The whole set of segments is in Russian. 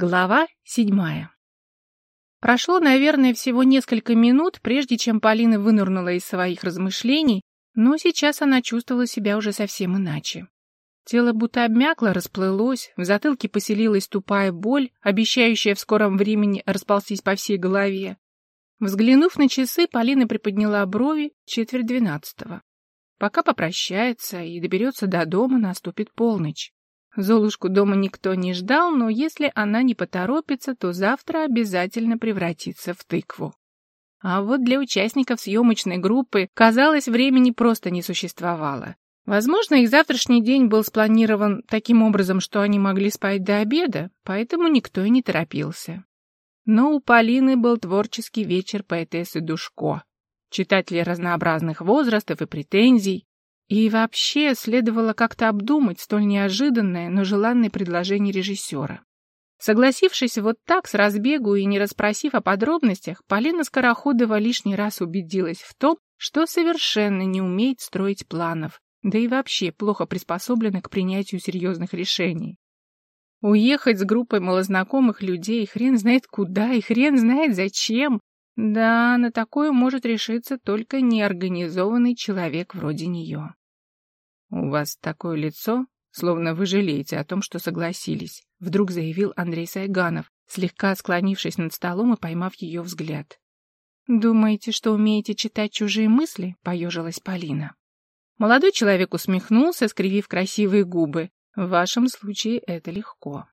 Глава седьмая. Прошло, наверное, всего несколько минут, прежде чем Полина вынырнула из своих размышлений, но сейчас она чувствовала себя уже совсем иначе. Тело будто обмякло, расплылось, в затылке поселилась тупая боль, обещающая в скором времени расползтись по всей голове. Взглянув на часы, Полина приподняла брови четверть двенадцатого. Пока попрощается и доберется до дома, наступит полночь. Золушку дома никто не ждал, но если она не поторопится, то завтра обязательно превратится в тыкву. А вот для участников съемочной группы, казалось, времени просто не существовало. Возможно, их завтрашний день был спланирован таким образом, что они могли спать до обеда, поэтому никто и не торопился. Но у Полины был творческий вечер поэтессы Душко. Читатели разнообразных возрастов и претензий, и вообще следовало как-то обдумать столь неожиданное, но желанное предложение режиссера. Согласившись вот так, с разбегу и не расспросив о подробностях, Полина Скороходова лишний раз убедилась в том, что совершенно не умеет строить планов, да и вообще плохо приспособлена к принятию серьезных решений. Уехать с группой малознакомых людей хрен знает куда и хрен знает зачем. Да, на такое может решиться только неорганизованный человек вроде нее. «У вас такое лицо, словно вы жалеете о том, что согласились», вдруг заявил Андрей Сайганов, слегка склонившись над столом и поймав ее взгляд. «Думаете, что умеете читать чужие мысли?» — поежилась Полина. Молодой человек усмехнулся, скривив красивые губы. «В вашем случае это легко».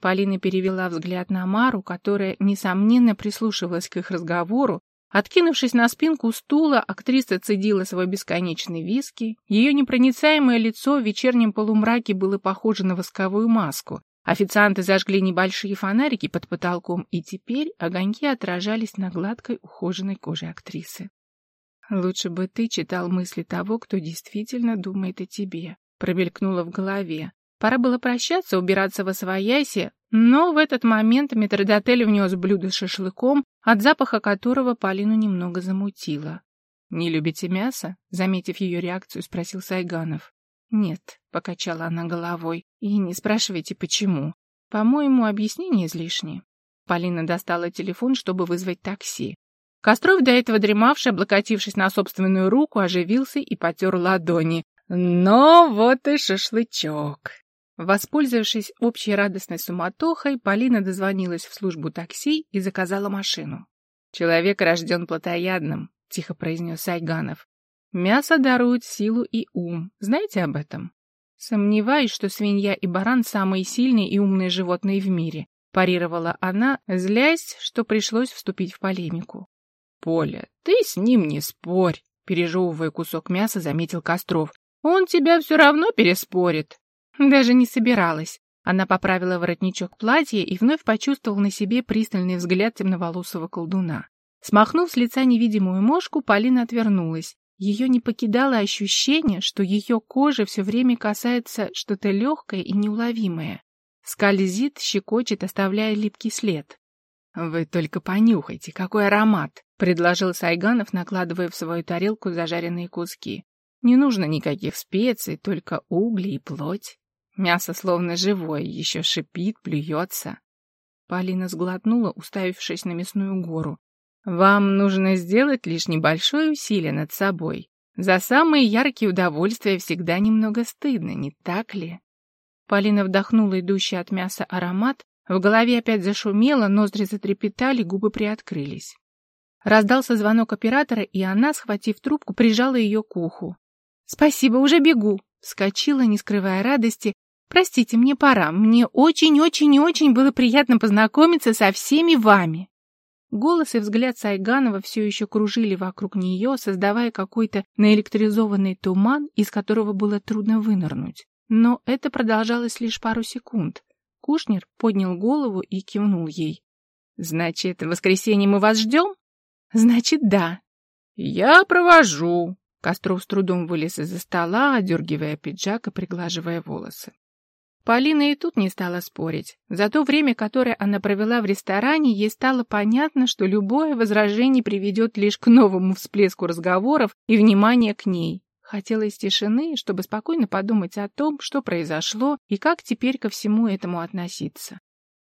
Полина перевела взгляд на Мару, которая, несомненно, прислушивалась к их разговору, Откинувшись на спинку стула, актриса цедила свой бесконечный виски. Ее непроницаемое лицо в вечернем полумраке было похоже на восковую маску. Официанты зажгли небольшие фонарики под потолком, и теперь огоньки отражались на гладкой ухоженной коже актрисы. «Лучше бы ты читал мысли того, кто действительно думает о тебе», промелькнуло в голове. Пора было прощаться, убираться во свояси, но в этот момент метродотель внес блюдо с шашлыком, от запаха которого Полину немного замутило. «Не любите мясо?» — заметив ее реакцию, спросил Сайганов. «Нет», — покачала она головой, — «и не спрашивайте, почему. По-моему, объяснение излишнее». Полина достала телефон, чтобы вызвать такси. Костров, до этого дремавший, облокотившись на собственную руку, оживился и потер ладони. «Но вот и шашлычок!» Воспользовавшись общей радостной суматохой, Полина дозвонилась в службу такси и заказала машину. «Человек рожден плотоядным», — тихо произнес Сайганов. «Мясо дарует силу и ум. Знаете об этом?» «Сомневаюсь, что свинья и баран самые сильные и умные животные в мире», — парировала она, злясь, что пришлось вступить в полемику. «Поля, ты с ним не спорь», — пережевывая кусок мяса, заметил Костров. «Он тебя все равно переспорит». Даже не собиралась. Она поправила воротничок платья и вновь почувствовала на себе пристальный взгляд темноволосого колдуна. Смахнув с лица невидимую мошку, Полина отвернулась. Ее не покидало ощущение, что ее кожа все время касается что-то легкое и неуловимое. Скользит, щекочет, оставляя липкий след. «Вы только понюхайте, какой аромат!» — предложил Сайганов, накладывая в свою тарелку зажаренные куски. «Не нужно никаких специй, только угли и плоть». Мясо словно живое, еще шипит, плюется. Полина сглотнула, уставившись на мясную гору. «Вам нужно сделать лишь небольшое усилие над собой. За самые яркие удовольствия всегда немного стыдно, не так ли?» Полина вдохнула идущий от мяса аромат, в голове опять зашумело, ноздри затрепетали, губы приоткрылись. Раздался звонок оператора, и она, схватив трубку, прижала ее к уху. «Спасибо, уже бегу!» Вскочила, не скрывая радости, Простите, мне пора. Мне очень-очень-очень было приятно познакомиться со всеми вами. Голос и взгляд Сайганова все еще кружили вокруг нее, создавая какой-то наэлектризованный туман, из которого было трудно вынырнуть. Но это продолжалось лишь пару секунд. Кушнер поднял голову и кивнул ей. «Значит, в воскресенье мы вас ждем?» «Значит, да». «Я провожу». Костров с трудом вылез из-за стола, одергивая пиджак и приглаживая волосы. Полина и тут не стала спорить. За то время, которое она провела в ресторане, ей стало понятно, что любое возражение приведет лишь к новому всплеску разговоров и внимания к ней. Хотелось тишины, чтобы спокойно подумать о том, что произошло и как теперь ко всему этому относиться.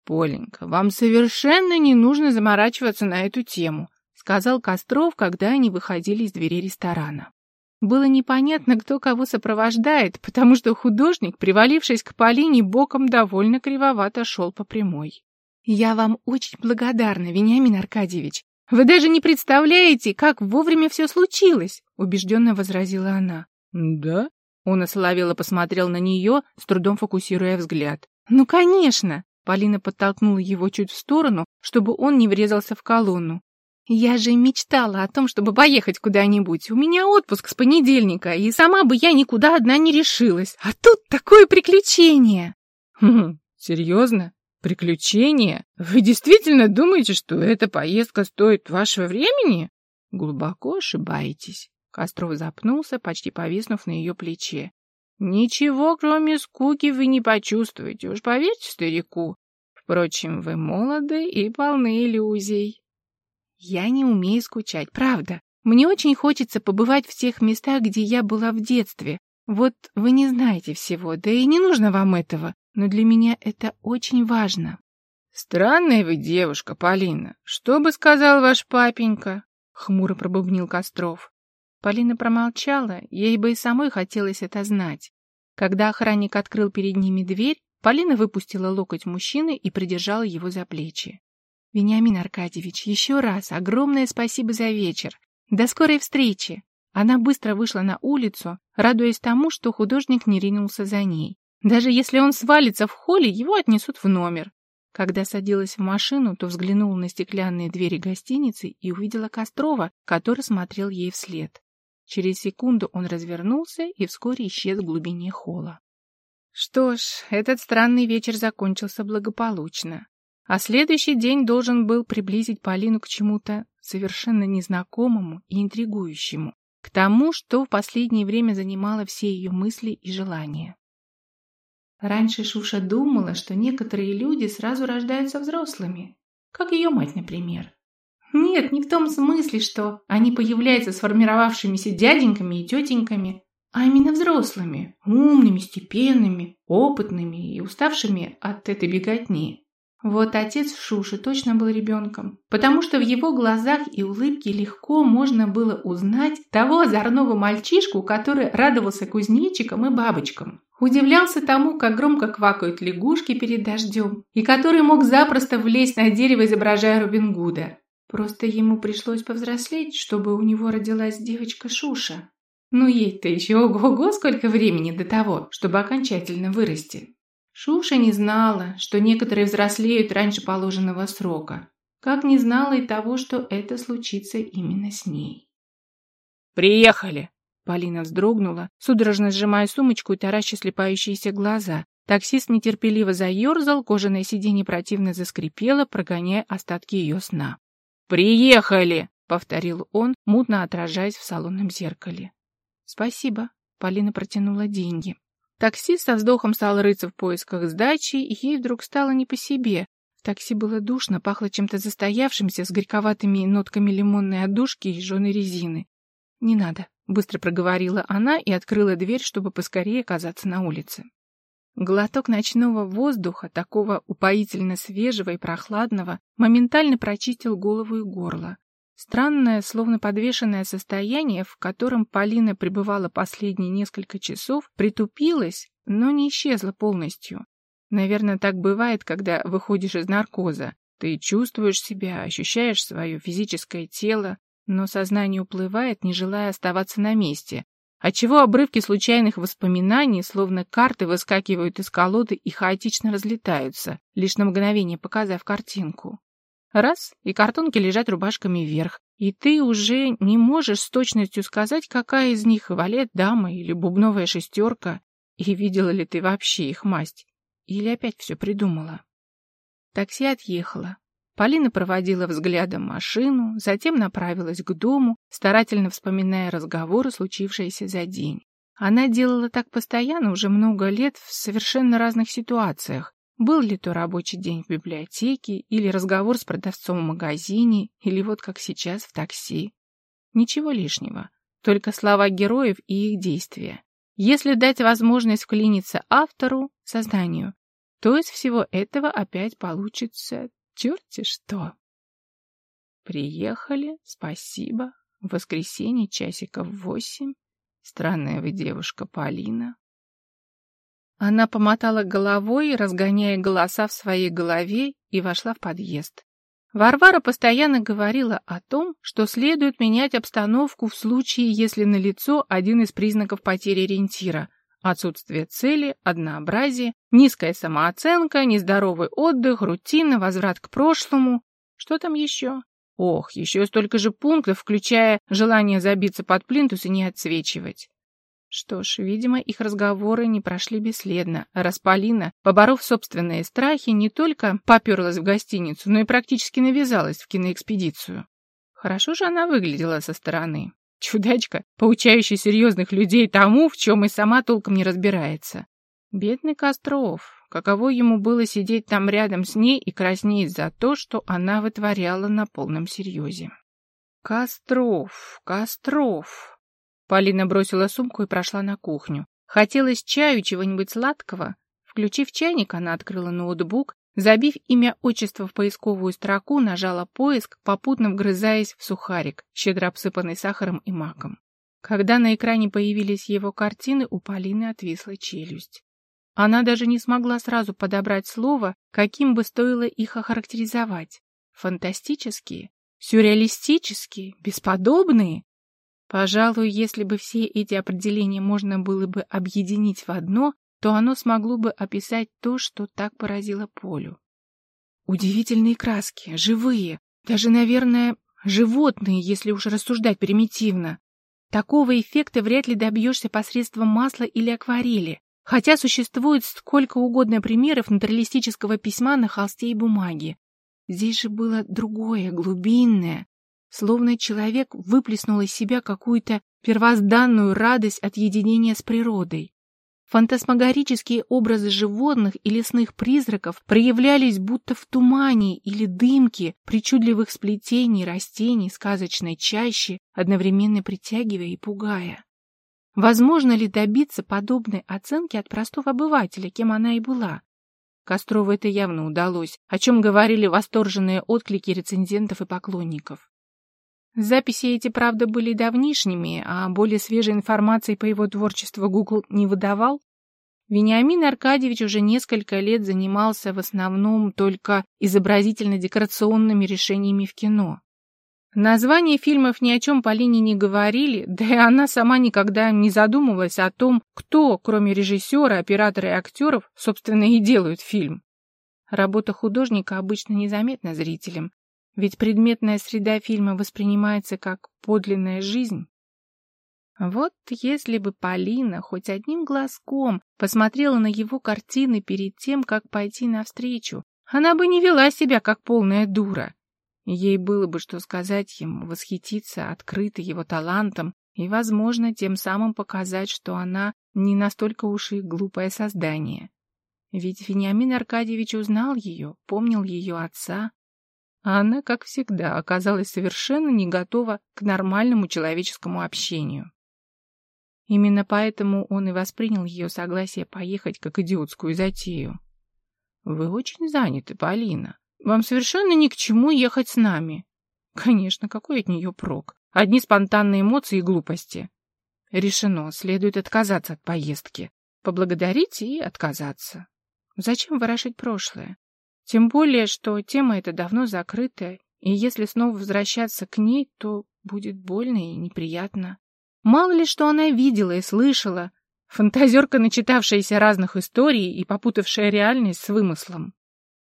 Поленька, вам совершенно не нужно заморачиваться на эту тему, сказал Костров, когда они выходили из двери ресторана. Было непонятно, кто кого сопровождает, потому что художник, привалившись к Полине, боком довольно кривовато шел по прямой. «Я вам очень благодарна, Вениамин Аркадьевич. Вы даже не представляете, как вовремя все случилось!» — убежденно возразила она. «Да?» Он осоловело посмотрел на нее, с трудом фокусируя взгляд. «Ну, конечно!» Полина подтолкнула его чуть в сторону, чтобы он не врезался в колонну. «Я же мечтала о том, чтобы поехать куда-нибудь. У меня отпуск с понедельника, и сама бы я никуда одна не решилась. А тут такое приключение!» «Хм, серьезно? Приключение? Вы действительно думаете, что эта поездка стоит вашего времени?» «Глубоко ошибаетесь». Костров запнулся, почти повиснув на ее плече. «Ничего, кроме скуки, вы не почувствуете, уж поверьте старику. Впрочем, вы молоды и полны иллюзий». Я не умею скучать, правда. Мне очень хочется побывать в тех местах, где я была в детстве. Вот вы не знаете всего, да и не нужно вам этого, но для меня это очень важно. Странная вы девушка, Полина. Что бы сказал ваш папенька? Хмуро пробубнил Костров. Полина промолчала, ей бы и самой хотелось это знать. Когда охранник открыл перед ними дверь, Полина выпустила локоть мужчины и придержала его за плечи. «Вениамин Аркадьевич, еще раз огромное спасибо за вечер. До скорой встречи!» Она быстро вышла на улицу, радуясь тому, что художник не ринулся за ней. Даже если он свалится в холле, его отнесут в номер. Когда садилась в машину, то взглянула на стеклянные двери гостиницы и увидела Кострова, который смотрел ей вслед. Через секунду он развернулся и вскоре исчез в глубине холла. Что ж, этот странный вечер закончился благополучно. А следующий день должен был приблизить Полину к чему-то совершенно незнакомому и интригующему, к тому, что в последнее время занимало все ее мысли и желания. Раньше Шуша думала, что некоторые люди сразу рождаются взрослыми, как ее мать, например. Нет, не в том смысле, что они появляются сформировавшимися дяденьками и тетеньками, а именно взрослыми, умными, степенными, опытными и уставшими от этой беготни. Вот отец Шуши точно был ребенком, потому что в его глазах и улыбке легко можно было узнать того озорного мальчишку, который радовался кузнечикам и бабочкам, удивлялся тому, как громко квакают лягушки перед дождем, и который мог запросто влезть на дерево, изображая Робин Гуда. Просто ему пришлось повзрослеть, чтобы у него родилась девочка Шуша. Ну ей-то еще ого-го сколько времени до того, чтобы окончательно вырасти. Шуша не знала, что некоторые взрослеют раньше положенного срока, как не знала и того, что это случится именно с ней. «Приехали!» Полина вздрогнула, судорожно сжимая сумочку и тараща слепающиеся глаза. Таксист нетерпеливо заерзал, кожаное сиденье противно заскрипело, прогоняя остатки ее сна. «Приехали!» — повторил он, мутно отражаясь в салонном зеркале. «Спасибо», — Полина протянула деньги. Таксист со вздохом стал рыться в поисках сдачи, и ей вдруг стало не по себе. В такси было душно, пахло чем-то застоявшимся, с горьковатыми нотками лимонной отдушки и жженой резины. «Не надо», — быстро проговорила она и открыла дверь, чтобы поскорее оказаться на улице. Глоток ночного воздуха, такого упоительно свежего и прохладного, моментально прочистил голову и горло. Странное, словно подвешенное состояние, в котором Полина пребывала последние несколько часов, притупилось, но не исчезло полностью. Наверное, так бывает, когда выходишь из наркоза. Ты чувствуешь себя, ощущаешь свое физическое тело, но сознание уплывает, не желая оставаться на месте, отчего обрывки случайных воспоминаний, словно карты, выскакивают из колоды и хаотично разлетаются, лишь на мгновение показав картинку. Раз, и картонки лежат рубашками вверх, и ты уже не можешь с точностью сказать, какая из них валет, дама или бубновая шестерка, и видела ли ты вообще их масть, или опять все придумала. Такси отъехало. Полина проводила взглядом машину, затем направилась к дому, старательно вспоминая разговоры, случившиеся за день. Она делала так постоянно уже много лет в совершенно разных ситуациях, был ли то рабочий день в библиотеке, или разговор с продавцом в магазине, или вот как сейчас в такси. Ничего лишнего, только слова героев и их действия. Если дать возможность вклиниться автору, созданию, то из всего этого опять получится черти что. Приехали, спасибо. В воскресенье часиков восемь. Странная вы девушка, Полина. Она помотала головой, разгоняя голоса в своей голове, и вошла в подъезд. Варвара постоянно говорила о том, что следует менять обстановку в случае, если налицо один из признаков потери ориентира – отсутствие цели, однообразие, низкая самооценка, нездоровый отдых, рутина, возврат к прошлому. Что там еще? Ох, еще столько же пунктов, включая желание забиться под плинтус и не отсвечивать. Что ж, видимо, их разговоры не прошли бесследно, раз Полина, поборов собственные страхи, не только поперлась в гостиницу, но и практически навязалась в киноэкспедицию. Хорошо же она выглядела со стороны. Чудачка, поучающая серьезных людей тому, в чем и сама толком не разбирается. Бедный Костров, каково ему было сидеть там рядом с ней и краснеть за то, что она вытворяла на полном серьезе. Костров, Костров, Полина бросила сумку и прошла на кухню. Хотелось чаю, чего-нибудь сладкого. Включив чайник, она открыла ноутбук, забив имя отчества в поисковую строку, нажала поиск, попутно вгрызаясь в сухарик, щедро обсыпанный сахаром и маком. Когда на экране появились его картины, у Полины отвисла челюсть. Она даже не смогла сразу подобрать слово, каким бы стоило их охарактеризовать. Фантастические, сюрреалистические, бесподобные. Пожалуй, если бы все эти определения можно было бы объединить в одно, то оно смогло бы описать то, что так поразило Полю. Удивительные краски, живые, даже, наверное, животные, если уж рассуждать примитивно. Такого эффекта вряд ли добьешься посредством масла или акварели, хотя существует сколько угодно примеров натуралистического письма на холсте и бумаге. Здесь же было другое, глубинное, словно человек выплеснул из себя какую-то первозданную радость от единения с природой. Фантасмагорические образы животных и лесных призраков проявлялись будто в тумане или дымке причудливых сплетений растений сказочной чащи, одновременно притягивая и пугая. Возможно ли добиться подобной оценки от простого обывателя, кем она и была? Кострову это явно удалось, о чем говорили восторженные отклики рецензентов и поклонников. Записи эти, правда, были давнишними, а более свежей информации по его творчеству Google не выдавал. Вениамин Аркадьевич уже несколько лет занимался в основном только изобразительно-декорационными решениями в кино. Названия фильмов ни о чем Полине не говорили, да и она сама никогда не задумывалась о том, кто, кроме режиссера, оператора и актеров, собственно, и делают фильм. Работа художника обычно незаметна зрителям, ведь предметная среда фильма воспринимается как подлинная жизнь. Вот если бы Полина хоть одним глазком посмотрела на его картины перед тем, как пойти навстречу, она бы не вела себя как полная дура. Ей было бы что сказать ему, восхититься открыто его талантом и, возможно, тем самым показать, что она не настолько уж и глупое создание. Ведь Вениамин Аркадьевич узнал ее, помнил ее отца, а она, как всегда, оказалась совершенно не готова к нормальному человеческому общению. Именно поэтому он и воспринял ее согласие поехать как идиотскую затею. «Вы очень заняты, Полина. Вам совершенно ни к чему ехать с нами». «Конечно, какой от нее прок? Одни спонтанные эмоции и глупости». «Решено, следует отказаться от поездки. Поблагодарить и отказаться. Зачем ворошить прошлое? Тем более, что тема эта давно закрытая, и если снова возвращаться к ней, то будет больно и неприятно. Мало ли, что она видела и слышала, фантазерка, начитавшаяся разных историй и попутавшая реальность с вымыслом.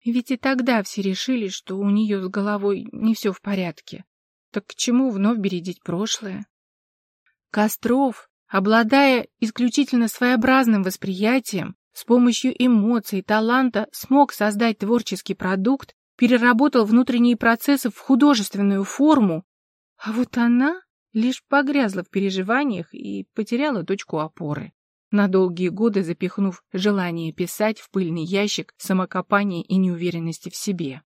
Ведь и тогда все решили, что у нее с головой не все в порядке. Так к чему вновь бередить прошлое? Костров, обладая исключительно своеобразным восприятием, с помощью эмоций, таланта смог создать творческий продукт, переработал внутренние процессы в художественную форму, а вот она лишь погрязла в переживаниях и потеряла точку опоры, на долгие годы запихнув желание писать в пыльный ящик самокопания и неуверенности в себе.